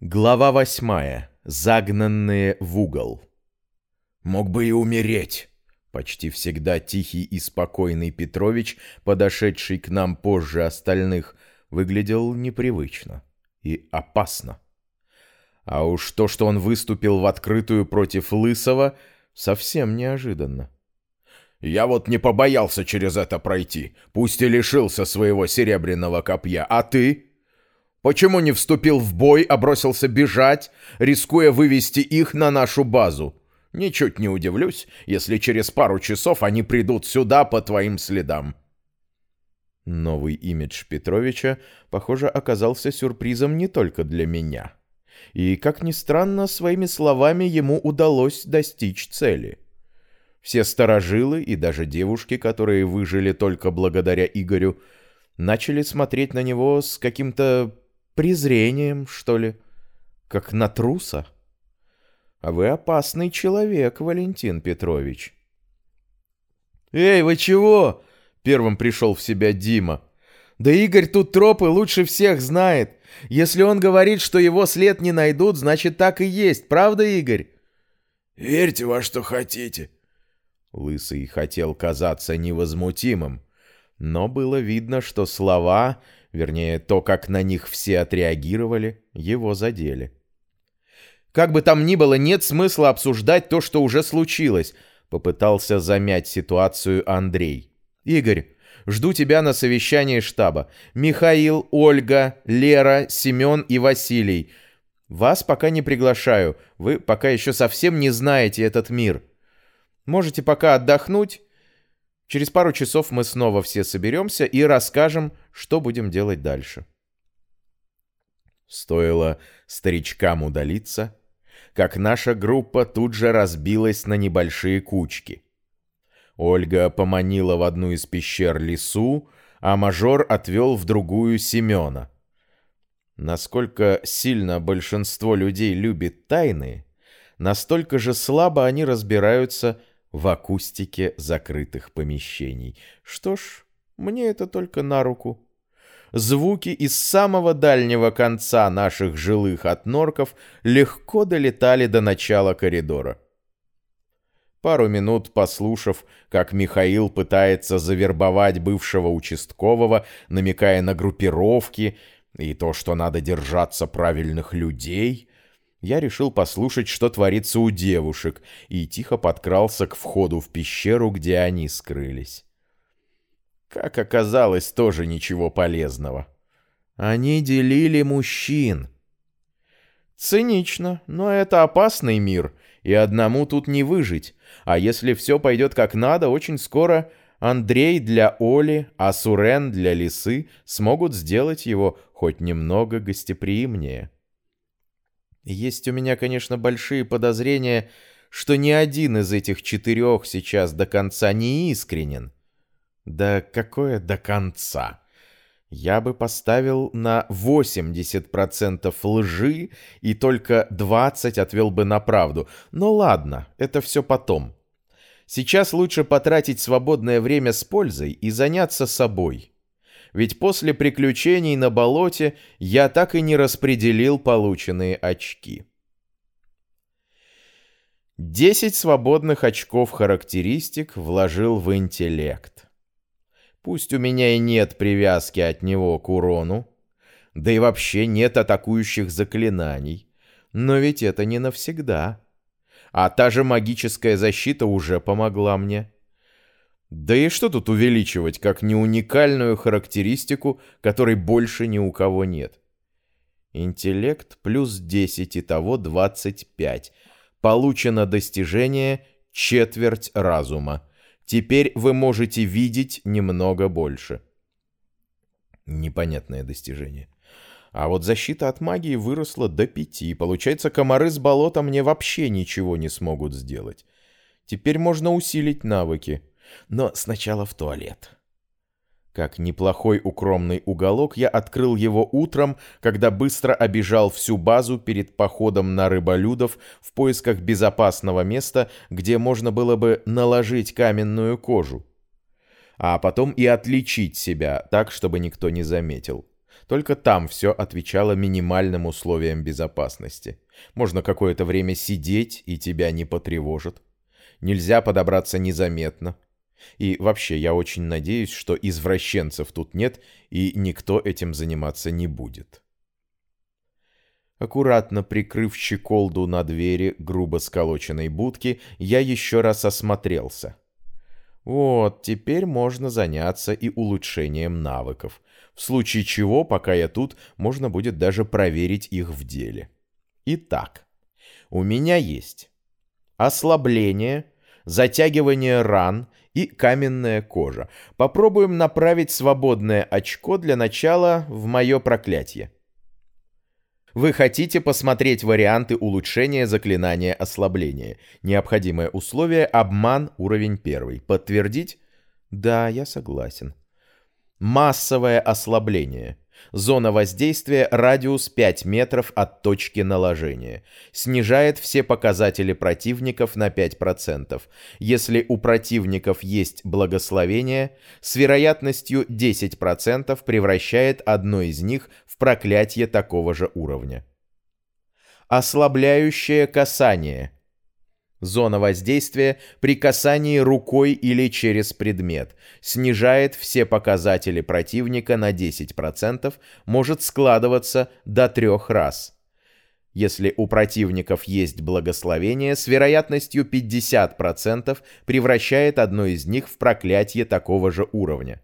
Глава восьмая. Загнанные в угол. «Мог бы и умереть!» Почти всегда тихий и спокойный Петрович, подошедший к нам позже остальных, выглядел непривычно и опасно. А уж то, что он выступил в открытую против Лысого, совсем неожиданно. «Я вот не побоялся через это пройти, пусть и лишился своего серебряного копья, а ты?» Почему не вступил в бой, а бросился бежать, рискуя вывести их на нашу базу? Ничуть не удивлюсь, если через пару часов они придут сюда по твоим следам. Новый имидж Петровича, похоже, оказался сюрпризом не только для меня. И, как ни странно, своими словами ему удалось достичь цели. Все старожилы и даже девушки, которые выжили только благодаря Игорю, начали смотреть на него с каким-то презрением, что ли, как на труса. А вы опасный человек, Валентин Петрович. «Эй, вы чего?» — первым пришел в себя Дима. «Да Игорь тут тропы лучше всех знает. Если он говорит, что его след не найдут, значит так и есть. Правда, Игорь?» «Верьте во что хотите». Лысый хотел казаться невозмутимым, но было видно, что слова Вернее, то, как на них все отреагировали, его задели. «Как бы там ни было, нет смысла обсуждать то, что уже случилось», — попытался замять ситуацию Андрей. «Игорь, жду тебя на совещании штаба. Михаил, Ольга, Лера, Семен и Василий. Вас пока не приглашаю, вы пока еще совсем не знаете этот мир. Можете пока отдохнуть, Через пару часов мы снова все соберемся и расскажем, что будем делать дальше. Стоило старичкам удалиться, как наша группа тут же разбилась на небольшие кучки. Ольга поманила в одну из пещер лесу, а мажор отвел в другую Семена. Насколько сильно большинство людей любит тайны, настолько же слабо они разбираются в акустике закрытых помещений. Что ж, мне это только на руку. Звуки из самого дальнего конца наших жилых отнорков легко долетали до начала коридора. Пару минут послушав, как Михаил пытается завербовать бывшего участкового, намекая на группировки и то, что надо держаться правильных людей, я решил послушать, что творится у девушек, и тихо подкрался к входу в пещеру, где они скрылись. Как оказалось, тоже ничего полезного. Они делили мужчин. Цинично, но это опасный мир, и одному тут не выжить. А если все пойдет как надо, очень скоро Андрей для Оли, а Сурен для Лисы смогут сделать его хоть немного гостеприимнее. Есть у меня, конечно, большие подозрения, что ни один из этих четырех сейчас до конца не искренен. Да какое до конца? Я бы поставил на 80% лжи и только 20 отвел бы на правду. Но ладно, это все потом. Сейчас лучше потратить свободное время с пользой и заняться собой ведь после приключений на болоте я так и не распределил полученные очки. 10 свободных очков характеристик вложил в интеллект. Пусть у меня и нет привязки от него к урону, да и вообще нет атакующих заклинаний, но ведь это не навсегда. А та же магическая защита уже помогла мне. Да и что тут увеличивать, как не уникальную характеристику, которой больше ни у кого нет? Интеллект плюс 10, итого 25. Получено достижение четверть разума. Теперь вы можете видеть немного больше. Непонятное достижение. А вот защита от магии выросла до пяти. Получается, комары с болота мне вообще ничего не смогут сделать. Теперь можно усилить навыки. Но сначала в туалет. Как неплохой укромный уголок, я открыл его утром, когда быстро обижал всю базу перед походом на рыболюдов в поисках безопасного места, где можно было бы наложить каменную кожу. А потом и отличить себя так, чтобы никто не заметил. Только там все отвечало минимальным условиям безопасности. Можно какое-то время сидеть, и тебя не потревожат. Нельзя подобраться незаметно. И вообще, я очень надеюсь, что извращенцев тут нет, и никто этим заниматься не будет. Аккуратно прикрыв щеколду на двери грубо сколоченной будки, я еще раз осмотрелся. Вот, теперь можно заняться и улучшением навыков. В случае чего, пока я тут, можно будет даже проверить их в деле. Итак, у меня есть ослабление, затягивание ран и каменная кожа. Попробуем направить свободное очко для начала в мое проклятие. Вы хотите посмотреть варианты улучшения заклинания ослабления. Необходимое условие – обман уровень 1. Подтвердить? Да, я согласен. Массовое ослабление – Зона воздействия радиус 5 метров от точки наложения. Снижает все показатели противников на 5%. Если у противников есть благословение, с вероятностью 10% превращает одно из них в проклятие такого же уровня. Ослабляющее касание – Зона воздействия при касании рукой или через предмет. Снижает все показатели противника на 10%, может складываться до трех раз. Если у противников есть благословение, с вероятностью 50% превращает одно из них в проклятие такого же уровня.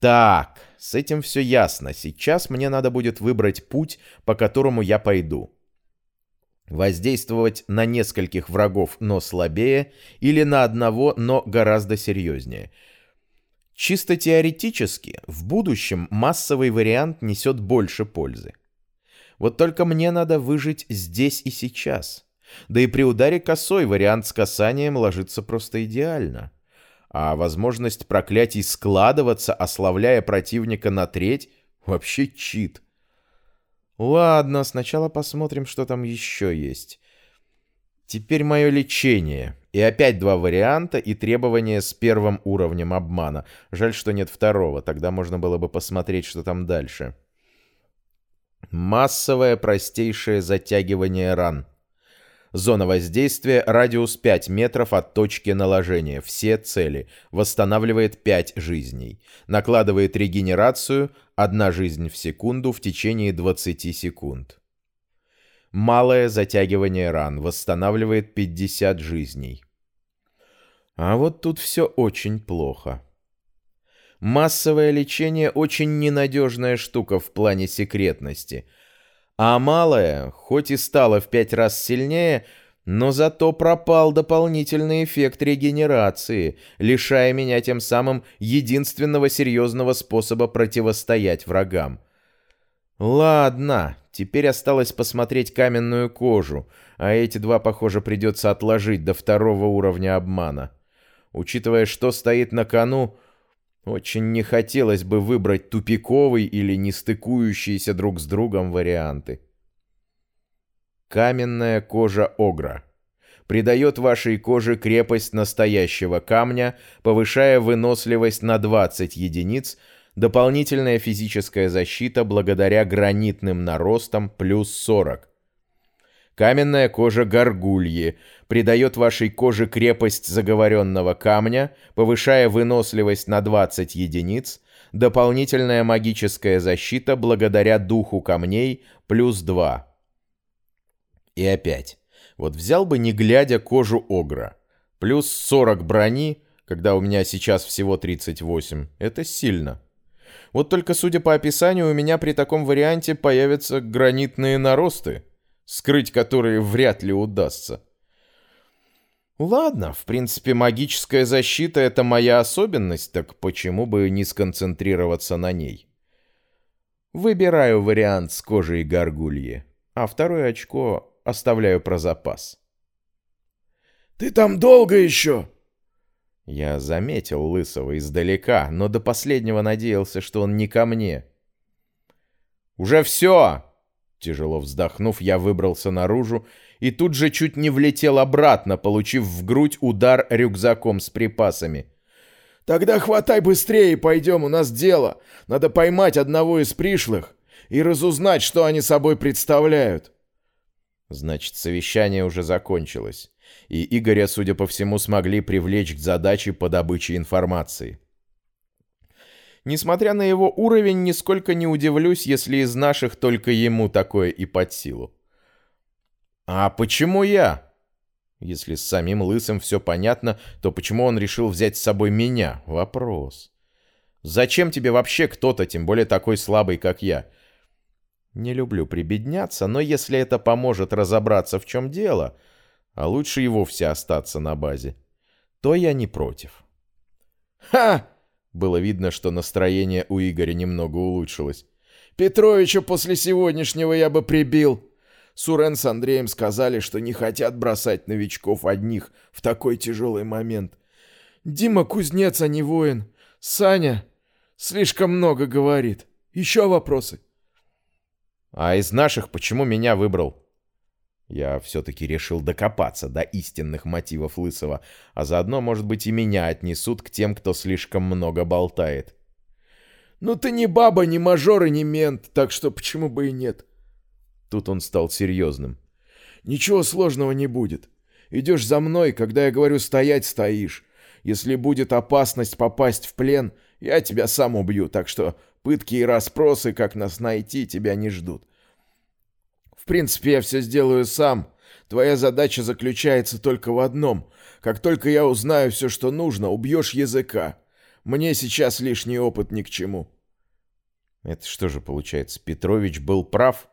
Так, с этим все ясно. Сейчас мне надо будет выбрать путь, по которому я пойду воздействовать на нескольких врагов, но слабее, или на одного, но гораздо серьезнее. Чисто теоретически, в будущем массовый вариант несет больше пользы. Вот только мне надо выжить здесь и сейчас. Да и при ударе косой вариант с касанием ложится просто идеально. А возможность проклятий складываться, ославляя противника на треть, вообще чит. Ладно, сначала посмотрим, что там еще есть. Теперь мое лечение. И опять два варианта и требования с первым уровнем обмана. Жаль, что нет второго, тогда можно было бы посмотреть, что там дальше. Массовое простейшее затягивание ран. Зона воздействия, радиус 5 метров от точки наложения, все цели, восстанавливает 5 жизней, накладывает регенерацию, одна жизнь в секунду в течение 20 секунд. Малое затягивание ран, восстанавливает 50 жизней. А вот тут все очень плохо. Массовое лечение очень ненадежная штука в плане секретности – а малая, хоть и стала в пять раз сильнее, но зато пропал дополнительный эффект регенерации, лишая меня тем самым единственного серьезного способа противостоять врагам. Ладно, теперь осталось посмотреть каменную кожу, а эти два, похоже, придется отложить до второго уровня обмана. Учитывая, что стоит на кону, очень не хотелось бы выбрать тупиковый или не стыкующиеся друг с другом варианты. Каменная кожа огра. Придает вашей коже крепость настоящего камня, повышая выносливость на 20 единиц, дополнительная физическая защита благодаря гранитным наростам плюс 40. Каменная кожа горгульи придает вашей коже крепость заговоренного камня, повышая выносливость на 20 единиц, дополнительная магическая защита благодаря духу камней плюс 2. И опять. Вот взял бы не глядя кожу огра. Плюс 40 брони, когда у меня сейчас всего 38. Это сильно. Вот только судя по описанию, у меня при таком варианте появятся гранитные наросты скрыть которые вряд ли удастся. Ладно, в принципе, магическая защита — это моя особенность, так почему бы не сконцентрироваться на ней? Выбираю вариант с кожей горгульи, а второе очко оставляю про запас. «Ты там долго еще?» Я заметил Лысого издалека, но до последнего надеялся, что он не ко мне. «Уже все!» Тяжело вздохнув, я выбрался наружу и тут же чуть не влетел обратно, получив в грудь удар рюкзаком с припасами. Тогда хватай быстрее пойдем, у нас дело. Надо поймать одного из пришлых и разузнать, что они собой представляют. Значит, совещание уже закончилось, и Игоря, судя по всему, смогли привлечь к задаче по добыче информации. Несмотря на его уровень, нисколько не удивлюсь, если из наших только ему такое и под силу. «А почему я?» Если с самим Лысым все понятно, то почему он решил взять с собой меня? Вопрос. Зачем тебе вообще кто-то, тем более такой слабый, как я? Не люблю прибедняться, но если это поможет разобраться, в чем дело, а лучше и вовсе остаться на базе, то я не против. «Ха!» Было видно, что настроение у Игоря немного улучшилось. «Петровича после сегодняшнего я бы прибил!» Сурен с Андреем сказали, что не хотят бросать новичков одних в такой тяжелый момент. Дима кузнец, а не воин. Саня слишком много говорит. Еще вопросы? А из наших почему меня выбрал? Я все-таки решил докопаться до истинных мотивов Лысого, а заодно, может быть, и меня отнесут к тем, кто слишком много болтает. «Ну ты не баба, не мажор и не мент, так что почему бы и нет?» Тут он стал серьезным. «Ничего сложного не будет. Идешь за мной, когда я говорю стоять, стоишь. Если будет опасность попасть в плен, я тебя сам убью, так что пытки и расспросы, как нас найти, тебя не ждут. В принципе, я все сделаю сам. Твоя задача заключается только в одном. Как только я узнаю все, что нужно, убьешь языка. Мне сейчас лишний опыт ни к чему». Это что же получается, Петрович был прав?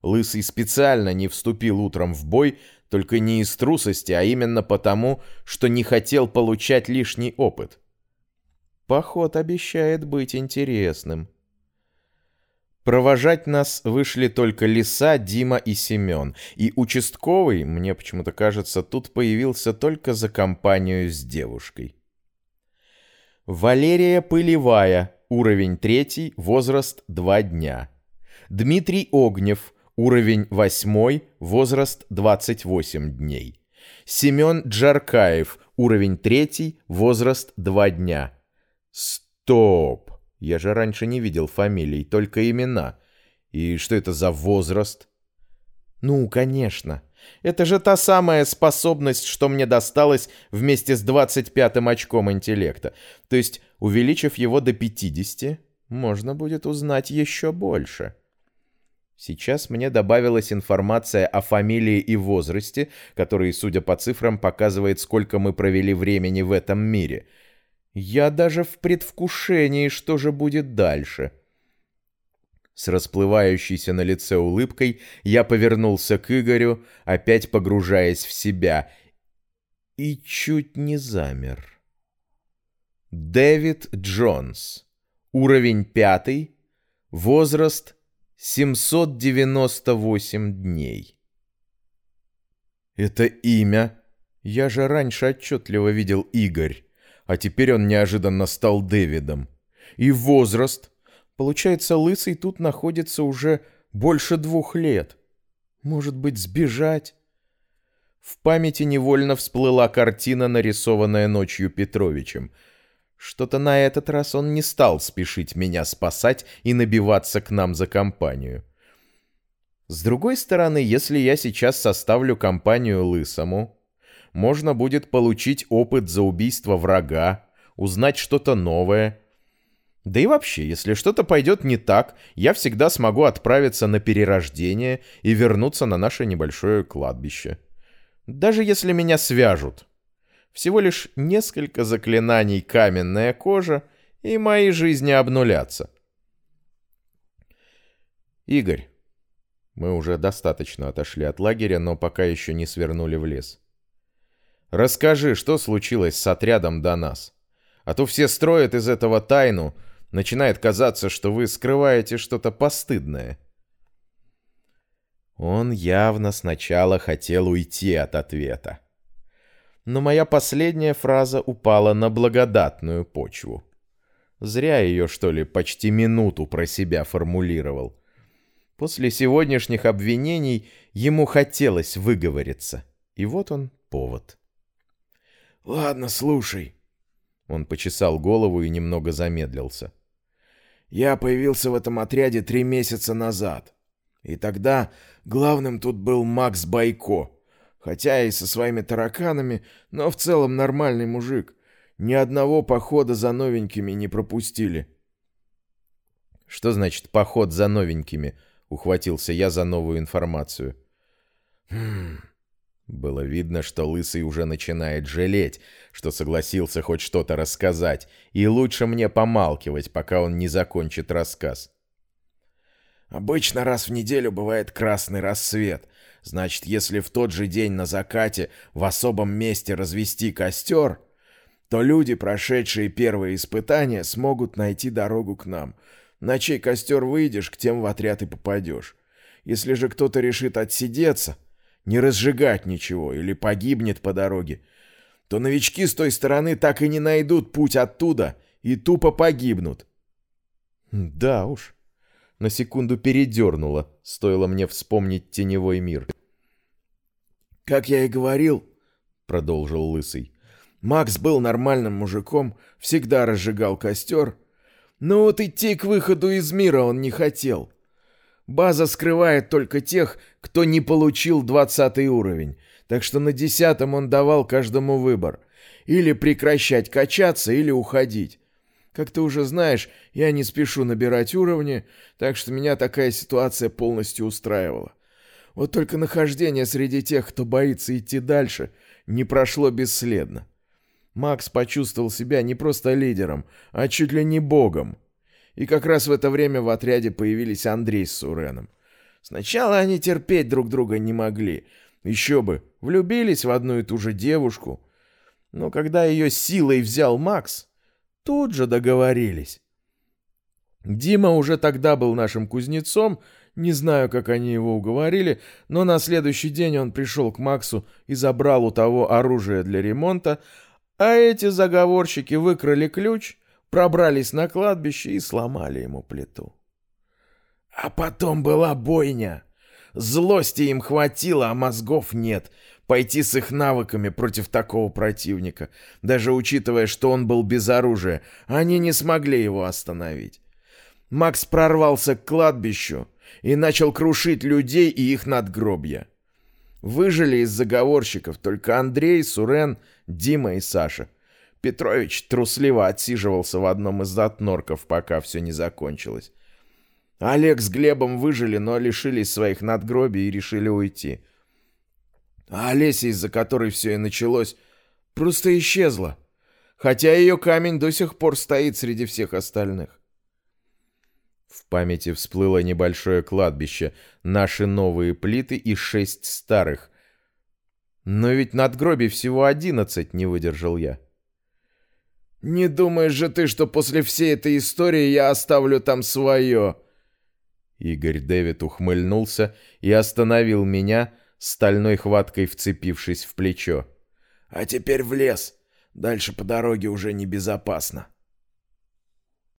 Лысый специально не вступил утром в бой, только не из трусости, а именно потому, что не хотел получать лишний опыт. Поход обещает быть интересным. Провожать нас вышли только Лиса, Дима и Семен, и участковый, мне почему-то кажется, тут появился только за компанию с девушкой. Валерия Пылевая, уровень третий, возраст два дня. Дмитрий Огнев, Уровень 8, возраст 28 дней. Семен Джаркаев, уровень 3, возраст 2 дня. Стоп! Я же раньше не видел фамилий, только имена. И что это за возраст? Ну, конечно. Это же та самая способность, что мне досталась вместе с 25-м очком интеллекта. То есть, увеличив его до 50, можно будет узнать еще больше. Сейчас мне добавилась информация о фамилии и возрасте, который, судя по цифрам, показывает, сколько мы провели времени в этом мире. Я даже в предвкушении, что же будет дальше. С расплывающейся на лице улыбкой я повернулся к Игорю, опять погружаясь в себя, и чуть не замер. Дэвид Джонс. Уровень пятый. Возраст 798 дней. Это имя. Я же раньше отчетливо видел Игорь, а теперь он неожиданно стал Дэвидом. И возраст. Получается, Лысый тут находится уже больше двух лет. Может быть, сбежать? В памяти невольно всплыла картина, нарисованная ночью Петровичем — что-то на этот раз он не стал спешить меня спасать и набиваться к нам за компанию. С другой стороны, если я сейчас составлю компанию Лысому, можно будет получить опыт за убийство врага, узнать что-то новое. Да и вообще, если что-то пойдет не так, я всегда смогу отправиться на перерождение и вернуться на наше небольшое кладбище. Даже если меня свяжут. Всего лишь несколько заклинаний каменная кожа, и мои жизни обнулятся. Игорь. Мы уже достаточно отошли от лагеря, но пока еще не свернули в лес. Расскажи, что случилось с отрядом до нас. А то все строят из этого тайну, начинает казаться, что вы скрываете что-то постыдное. Он явно сначала хотел уйти от ответа но моя последняя фраза упала на благодатную почву. Зря ее, что ли, почти минуту про себя формулировал. После сегодняшних обвинений ему хотелось выговориться. И вот он повод. «Ладно, слушай». Он почесал голову и немного замедлился. «Я появился в этом отряде три месяца назад. И тогда главным тут был Макс Байко. Хотя и со своими тараканами, но в целом нормальный мужик. Ни одного похода за новенькими не пропустили». «Что значит поход за новенькими?» — ухватился я за новую информацию. «Хм...» Было видно, что Лысый уже начинает жалеть, что согласился хоть что-то рассказать, и лучше мне помалкивать, пока он не закончит рассказ. Обычно раз в неделю бывает красный рассвет. Значит, если в тот же день на закате в особом месте развести костер, то люди, прошедшие первые испытания, смогут найти дорогу к нам. На чей костер выйдешь, к тем в отряд и попадешь. Если же кто-то решит отсидеться, не разжигать ничего или погибнет по дороге, то новички с той стороны так и не найдут путь оттуда и тупо погибнут. Да уж. На секунду передернуло, стоило мне вспомнить теневой мир. «Как я и говорил», — продолжил Лысый, — «Макс был нормальным мужиком, всегда разжигал костер, но вот идти к выходу из мира он не хотел. База скрывает только тех, кто не получил 20 уровень, так что на десятом он давал каждому выбор. Или прекращать качаться, или уходить. Как ты уже знаешь, я не спешу набирать уровни, так что меня такая ситуация полностью устраивала. Вот только нахождение среди тех, кто боится идти дальше, не прошло бесследно. Макс почувствовал себя не просто лидером, а чуть ли не богом. И как раз в это время в отряде появились Андрей с Суреном. Сначала они терпеть друг друга не могли. Еще бы, влюбились в одну и ту же девушку. Но когда ее силой взял Макс, тут же договорились. Дима уже тогда был нашим кузнецом, не знаю, как они его уговорили, но на следующий день он пришел к Максу и забрал у того оружие для ремонта, а эти заговорщики выкрали ключ пробрались на кладбище и сломали ему плиту. А потом была бойня. Злости им хватило, а мозгов нет. Пойти с их навыками против такого противника, даже учитывая, что он был без оружия, они не смогли его остановить. Макс прорвался к кладбищу и начал крушить людей и их надгробья. Выжили из заговорщиков только Андрей, Сурен, Дима и Саша. Петрович трусливо отсиживался в одном из затнорков, пока все не закончилось. Олег с Глебом выжили, но лишились своих надгробий и решили уйти. А Олеся, из-за которой все и началось, просто исчезла. Хотя ее камень до сих пор стоит среди всех остальных. В памяти всплыло небольшое кладбище, наши новые плиты и шесть старых. Но ведь надгробий всего одиннадцать, не выдержал я. «Не думаешь же ты, что после всей этой истории я оставлю там свое?» Игорь Дэвид ухмыльнулся и остановил меня, стальной хваткой вцепившись в плечо. «А теперь в лес. Дальше по дороге уже небезопасно».